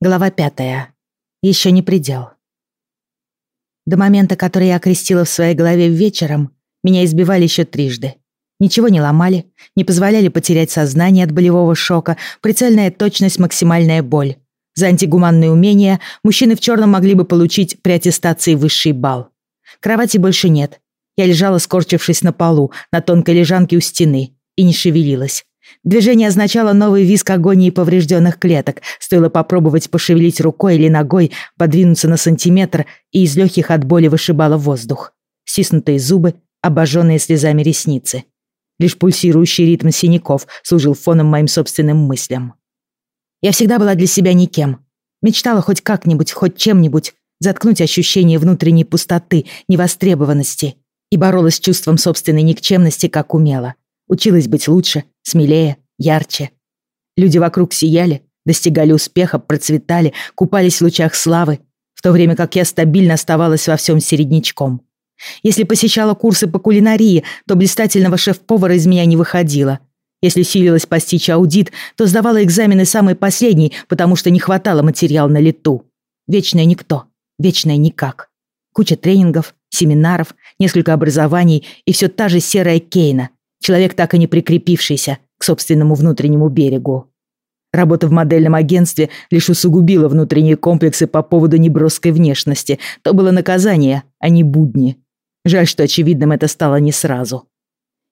Глава пятая. Еще не предел. До момента, который я окрестила в своей голове вечером, меня избивали еще трижды. Ничего не ломали, не позволяли потерять сознание от болевого шока, прицельная точность, максимальная боль. За антигуманные умения мужчины в черном могли бы получить при аттестации высший балл. Кровати больше нет. Я лежала, скорчившись на полу, на тонкой лежанке у стены, и не шевелилась. Движение означало новый визг агонии поврежденных клеток. Стоило попробовать пошевелить рукой или ногой, подвинуться на сантиметр, и из легких от боли вышибало воздух. Стиснутые зубы, обожженные слезами ресницы. Лишь пульсирующий ритм синяков служил фоном моим собственным мыслям. Я всегда была для себя никем. Мечтала хоть как-нибудь, хоть чем-нибудь заткнуть ощущение внутренней пустоты, невостребованности и боролась с чувством собственной никчемности, как умела. Училась быть лучше, смелее, ярче. Люди вокруг сияли, достигали успеха, процветали, купались в лучах славы, в то время как я стабильно оставалась во всем середнячком. Если посещала курсы по кулинарии, то блистательного шеф-повара из меня не выходило. Если силилась постичь аудит, то сдавала экзамены самый последний, потому что не хватало материала на лету. Вечное никто, вечное никак. Куча тренингов, семинаров, несколько образований и все та же серая Кейна, Человек, так и не прикрепившийся к собственному внутреннему берегу. Работа в модельном агентстве лишь усугубила внутренние комплексы по поводу неброской внешности. То было наказание, а не будни. Жаль, что очевидным это стало не сразу.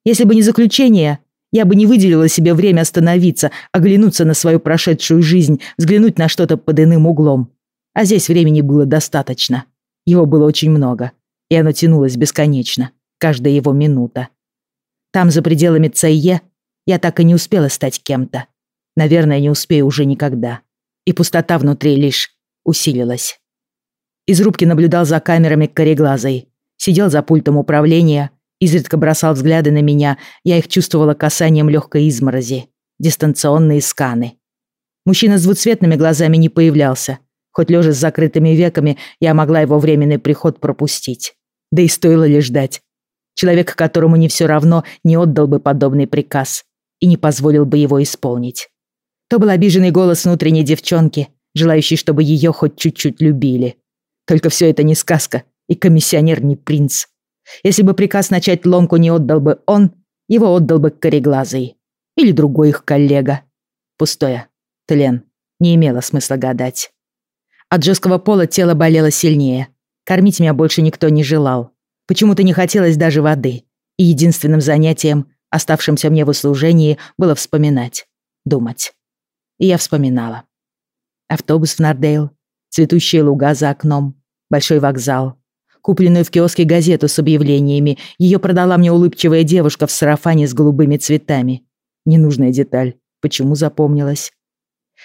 Если бы не заключение, я бы не выделила себе время остановиться, оглянуться на свою прошедшую жизнь, взглянуть на что-то под иным углом. А здесь времени было достаточно. Его было очень много, и оно тянулось бесконечно, каждая его минута. Там, за пределами Цайе, я так и не успела стать кем-то. Наверное, не успею уже никогда. И пустота внутри лишь усилилась. Из рубки наблюдал за камерами кореглазой. Сидел за пультом управления, изредка бросал взгляды на меня, я их чувствовала касанием легкой изморози. Дистанционные сканы. Мужчина с двуцветными глазами не появлялся. Хоть лежа с закрытыми веками, я могла его временный приход пропустить. Да и стоило ли ждать. Человек, которому не все равно, не отдал бы подобный приказ и не позволил бы его исполнить. То был обиженный голос внутренней девчонки, желающий, чтобы ее хоть чуть-чуть любили. Только все это не сказка, и комиссионер не принц. Если бы приказ начать ломку не отдал бы он, его отдал бы кореглазый. Или другой их коллега. Пустое. Тлен. Не имело смысла гадать. От жесткого пола тело болело сильнее. Кормить меня больше никто не желал. Почему-то не хотелось даже воды, и единственным занятием, оставшимся мне в услужении, было вспоминать, думать. И я вспоминала. Автобус в Нардейл, цветущие луга за окном, большой вокзал, купленную в киоске газету с объявлениями. Ее продала мне улыбчивая девушка в сарафане с голубыми цветами. Ненужная деталь. Почему запомнилась?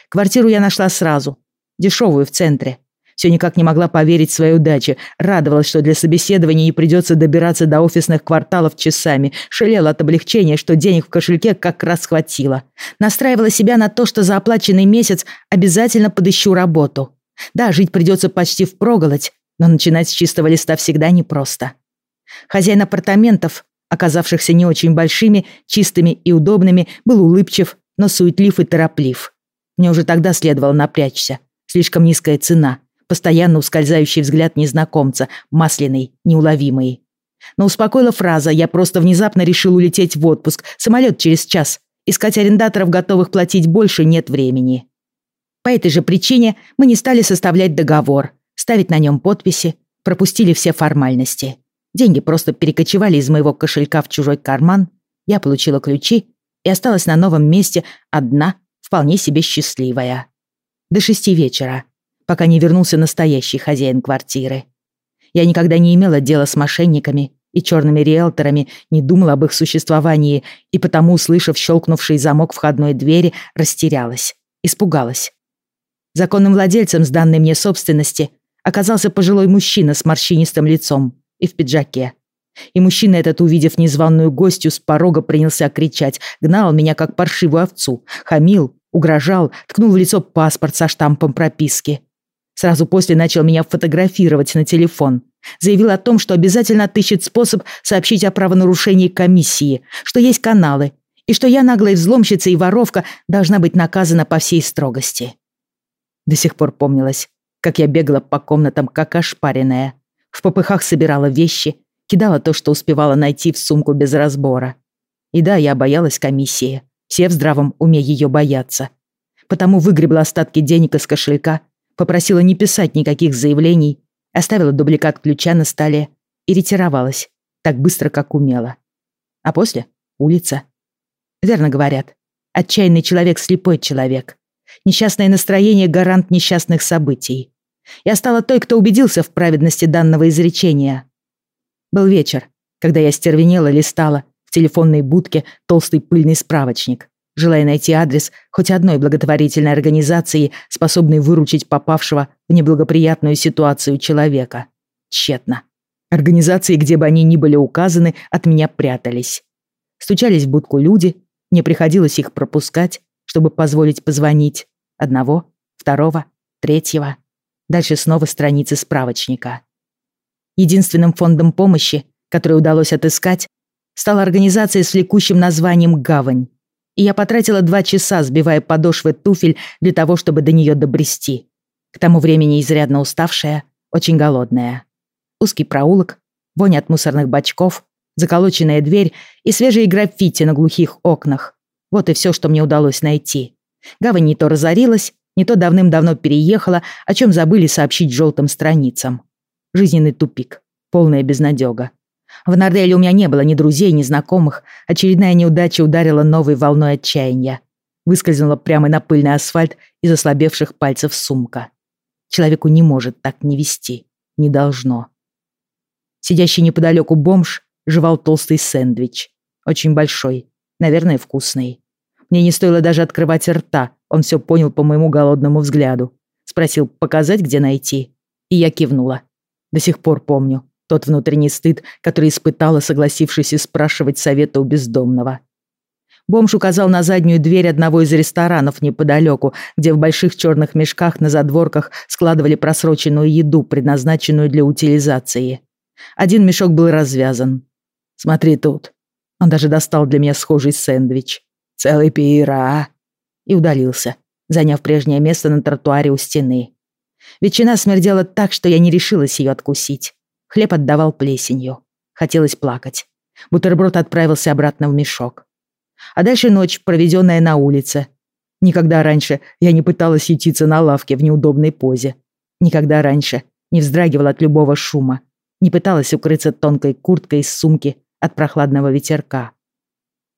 Квартиру я нашла сразу. Дешевую в центре. Все никак не могла поверить в свою удачу. Радовалась, что для собеседования не придется добираться до офисных кварталов часами. Шалела от облегчения, что денег в кошельке как раз хватило. Настраивала себя на то, что за оплаченный месяц обязательно подыщу работу. Да, жить придется почти впроголодь, но начинать с чистого листа всегда непросто. Хозяин апартаментов, оказавшихся не очень большими, чистыми и удобными, был улыбчив, но суетлив и тороплив. Мне уже тогда следовало напрячься. Слишком низкая цена — постоянно ускользающий взгляд незнакомца, масляный, неуловимый. Но успокоила фраза «Я просто внезапно решил улететь в отпуск, самолет через час. Искать арендаторов, готовых платить больше, нет времени». По этой же причине мы не стали составлять договор, ставить на нем подписи, пропустили все формальности. Деньги просто перекочевали из моего кошелька в чужой карман, я получила ключи и осталась на новом месте одна, вполне себе счастливая. До шести вечера пока не вернулся настоящий хозяин квартиры. Я никогда не имела дела с мошенниками и черными риэлторами, не думала об их существовании, и потому, услышав щелкнувший замок входной двери, растерялась, испугалась. Законным владельцем сданной мне собственности оказался пожилой мужчина с морщинистым лицом и в пиджаке. И мужчина этот, увидев незваную гостью, с порога принялся кричать, гнал меня как паршивую овцу, хамил, угрожал, ткнул в лицо паспорт со штампом прописки. Сразу после начал меня фотографировать на телефон. Заявил о том, что обязательно отыщет способ сообщить о правонарушении комиссии, что есть каналы, и что я, наглая взломщица и воровка, должна быть наказана по всей строгости. До сих пор помнилось, как я бегала по комнатам, как ошпаренная. В попыхах собирала вещи, кидала то, что успевала найти в сумку без разбора. И да, я боялась комиссии. Все в здравом уме ее боятся. Потому выгребла остатки денег из кошелька, попросила не писать никаких заявлений, оставила дубликат ключа на столе и ретировалась, так быстро, как умела. А после — улица. Верно говорят, отчаянный человек — слепой человек. Несчастное настроение — гарант несчастных событий. Я стала той, кто убедился в праведности данного изречения. Был вечер, когда я стервенела листала в телефонной будке толстый пыльный справочник, желая найти адрес хоть одной благотворительной организации, способной выручить попавшего в неблагоприятную ситуацию человека. Тщетно. Организации, где бы они ни были указаны, от меня прятались. Стучались в будку люди, мне приходилось их пропускать, чтобы позволить позвонить. Одного, второго, третьего. Дальше снова страницы справочника. Единственным фондом помощи, который удалось отыскать, стала организация с влекущим названием «Гавань». И я потратила два часа, сбивая подошвы туфель для того, чтобы до нее добрести. К тому времени изрядно уставшая, очень голодная. Узкий проулок, вонь от мусорных бачков, заколоченная дверь и свежие граффити на глухих окнах. Вот и все, что мне удалось найти. Гавань не то разорилась, не то давным-давно переехала, о чем забыли сообщить желтым страницам. Жизненный тупик, полная безнадега. В Нарделе у меня не было ни друзей, ни знакомых. Очередная неудача ударила новой волной отчаяния. Выскользнула прямо на пыльный асфальт из ослабевших пальцев сумка. Человеку не может так не вести. Не должно. Сидящий неподалеку бомж жевал толстый сэндвич. Очень большой. Наверное, вкусный. Мне не стоило даже открывать рта. Он все понял по моему голодному взгляду. Спросил, показать, где найти. И я кивнула. До сих пор помню тот внутренний стыд, который испытала, согласившись спрашивать совета у бездомного. Бомж указал на заднюю дверь одного из ресторанов неподалеку, где в больших черных мешках на задворках складывали просроченную еду, предназначенную для утилизации. Один мешок был развязан. «Смотри тут». Он даже достал для меня схожий сэндвич. «Целый пира». И удалился, заняв прежнее место на тротуаре у стены. Ветчина смердела так, что я не решилась ее откусить. Хлеб отдавал плесенью. Хотелось плакать. Бутерброд отправился обратно в мешок. А дальше ночь, проведенная на улице. Никогда раньше я не пыталась ютиться на лавке в неудобной позе. Никогда раньше не вздрагивала от любого шума. Не пыталась укрыться тонкой курткой из сумки от прохладного ветерка.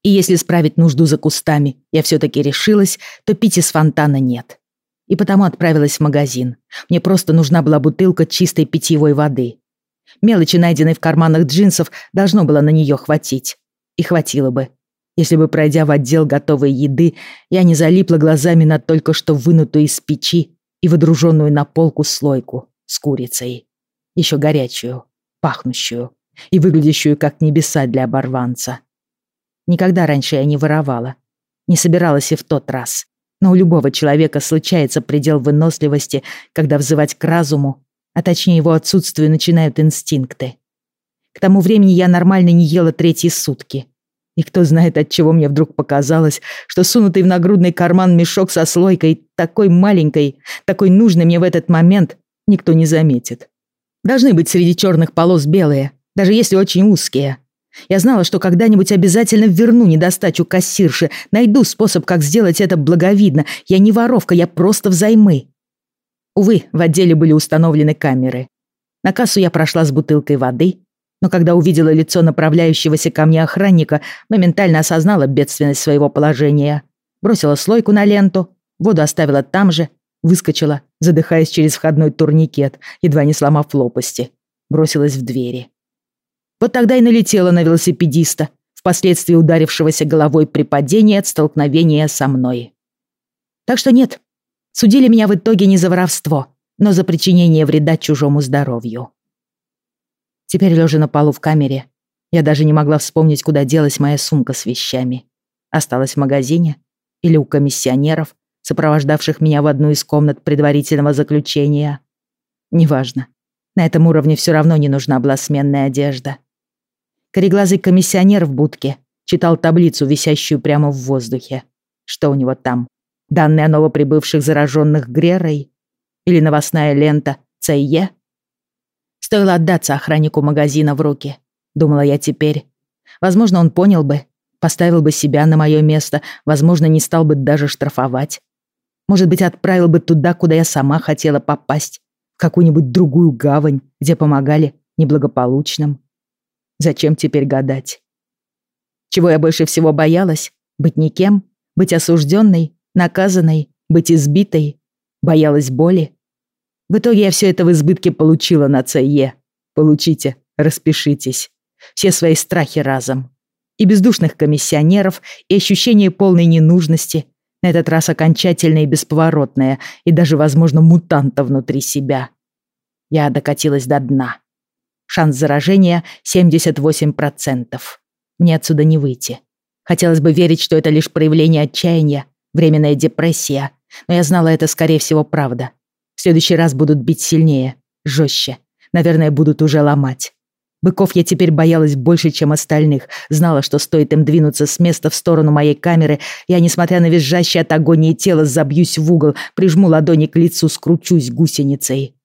И если справить нужду за кустами я все-таки решилась, то пить из фонтана нет. И потому отправилась в магазин. Мне просто нужна была бутылка чистой питьевой воды. Мелочи, найденной в карманах джинсов, должно было на нее хватить. И хватило бы. Если бы, пройдя в отдел готовой еды, я не залипла глазами на только что вынутую из печи и выдруженную на полку слойку с курицей. Еще горячую, пахнущую и выглядящую как небеса для оборванца. Никогда раньше я не воровала. Не собиралась и в тот раз. Но у любого человека случается предел выносливости, когда взывать к разуму а точнее его отсутствию начинают инстинкты. К тому времени я нормально не ела третьи сутки. И кто знает, от чего мне вдруг показалось, что сунутый в нагрудный карман мешок со слойкой, такой маленькой, такой нужной мне в этот момент, никто не заметит. Должны быть среди черных полос белые, даже если очень узкие. Я знала, что когда-нибудь обязательно верну недостачу кассирши, найду способ, как сделать это благовидно. Я не воровка, я просто взаймы. Увы, в отделе были установлены камеры. На кассу я прошла с бутылкой воды, но когда увидела лицо направляющегося ко мне охранника, моментально осознала бедственность своего положения. Бросила слойку на ленту, воду оставила там же, выскочила, задыхаясь через входной турникет, едва не сломав лопасти. Бросилась в двери. Вот тогда и налетела на велосипедиста, впоследствии ударившегося головой при падении от столкновения со мной. Так что нет, Судили меня в итоге не за воровство, но за причинение вреда чужому здоровью. Теперь, лежа на полу в камере, я даже не могла вспомнить, куда делась моя сумка с вещами. Осталась в магазине или у комиссионеров, сопровождавших меня в одну из комнат предварительного заключения. Неважно. На этом уровне все равно не нужна была сменная одежда. Кореглазый комиссионер в будке читал таблицу, висящую прямо в воздухе. Что у него там? Данные о новоприбывших зараженных Грерой? Или новостная лента ЦЕ? Стоило отдаться охраннику магазина в руки, думала я теперь. Возможно, он понял бы, поставил бы себя на мое место, возможно, не стал бы даже штрафовать. Может быть, отправил бы туда, куда я сама хотела попасть, в какую-нибудь другую гавань, где помогали неблагополучным. Зачем теперь гадать? Чего я больше всего боялась? Быть никем? Быть осужденной? Наказанной? Быть избитой? Боялась боли? В итоге я все это в избытке получила на ЦЕ. Получите, распишитесь. Все свои страхи разом. И бездушных комиссионеров, и ощущение полной ненужности, на этот раз окончательное и бесповоротное, и даже, возможно, мутанта внутри себя. Я докатилась до дна. Шанс заражения 78%. Мне отсюда не выйти. Хотелось бы верить, что это лишь проявление отчаяния, временная депрессия, но я знала, это, скорее всего, правда. В следующий раз будут бить сильнее, жестче. Наверное, будут уже ломать. Быков я теперь боялась больше, чем остальных. Знала, что стоит им двинуться с места в сторону моей камеры, я, несмотря на визжащее от агонии тело, забьюсь в угол, прижму ладони к лицу, скручусь гусеницей.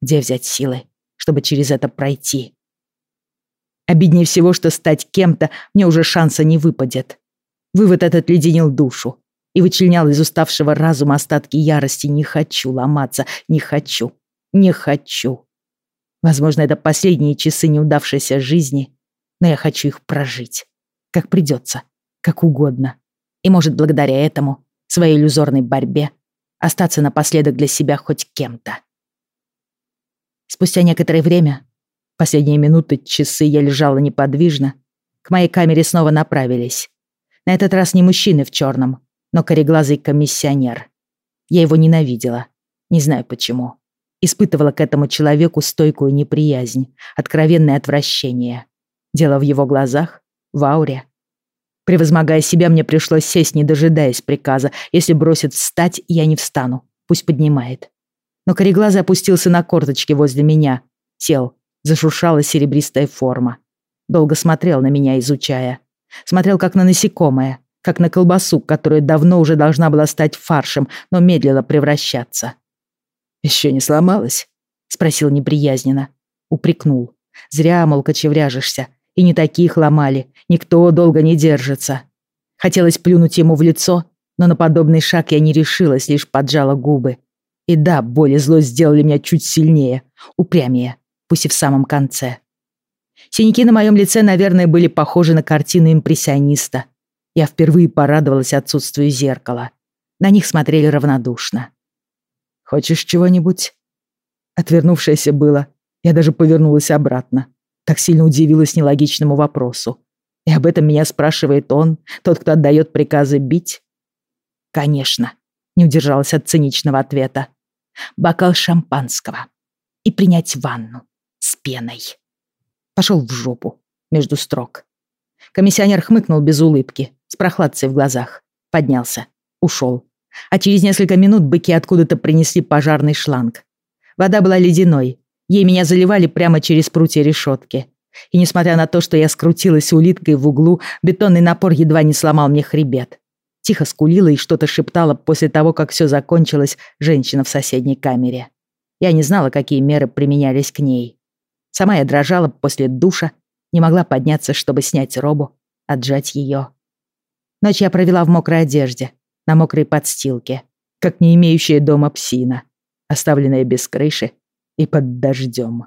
Где взять силы, чтобы через это пройти? Обиднее всего, что стать кем-то мне уже шанса не выпадет. Вывод этот леденил душу и вычленял из уставшего разума остатки ярости «не хочу ломаться, не хочу, не хочу». Возможно, это последние часы неудавшейся жизни, но я хочу их прожить. Как придется, как угодно. И, может, благодаря этому, своей иллюзорной борьбе, остаться напоследок для себя хоть кем-то. Спустя некоторое время, последние минуты, часы я лежала неподвижно, к моей камере снова направились. На этот раз не мужчины в черном, но кореглазый комиссионер. Я его ненавидела. Не знаю почему испытывала к этому человеку стойкую неприязнь, откровенное отвращение. Дело в его глазах, в ауре. Превозмогая себя, мне пришлось сесть, не дожидаясь приказа. Если бросит встать, я не встану. Пусть поднимает. Но кореглазый опустился на корточки возле меня. Сел. Зашуршала серебристая форма. Долго смотрел на меня, изучая. Смотрел, как на насекомое, как на колбасу, которая давно уже должна была стать фаршем, но медленно превращаться. «Еще не сломалась?» — спросил неприязненно. Упрекнул. «Зря, мол, кочевряжешься. И не таких ломали. Никто долго не держится». Хотелось плюнуть ему в лицо, но на подобный шаг я не решилась, лишь поджала губы. И да, боль и злость сделали меня чуть сильнее, упрямее, пусть и в самом конце. Синяки на моем лице, наверное, были похожи на картину импрессиониста. Я впервые порадовалась отсутствию зеркала. На них смотрели равнодушно. Хочешь чего-нибудь?» Отвернувшаяся было, я даже повернулась обратно. Так сильно удивилась нелогичному вопросу. И об этом меня спрашивает он, тот, кто отдает приказы бить? Конечно, не удержалась от циничного ответа. Бокал шампанского. И принять ванну с пеной. Пошел в жопу, между строк. Комиссионер хмыкнул без улыбки, с прохладцей в глазах. Поднялся, ушел а через несколько минут быки откуда-то принесли пожарный шланг. Вода была ледяной, ей меня заливали прямо через прутья решетки. И несмотря на то, что я скрутилась улиткой в углу, бетонный напор едва не сломал мне хребет. Тихо скулила и что-то шептала после того, как все закончилось, женщина в соседней камере. Я не знала, какие меры применялись к ней. Сама я дрожала после душа, не могла подняться, чтобы снять робу, отжать ее. Ночь я провела в мокрой одежде, на мокрой подстилке, как не имеющая дома псина, оставленная без крыши и под дождем.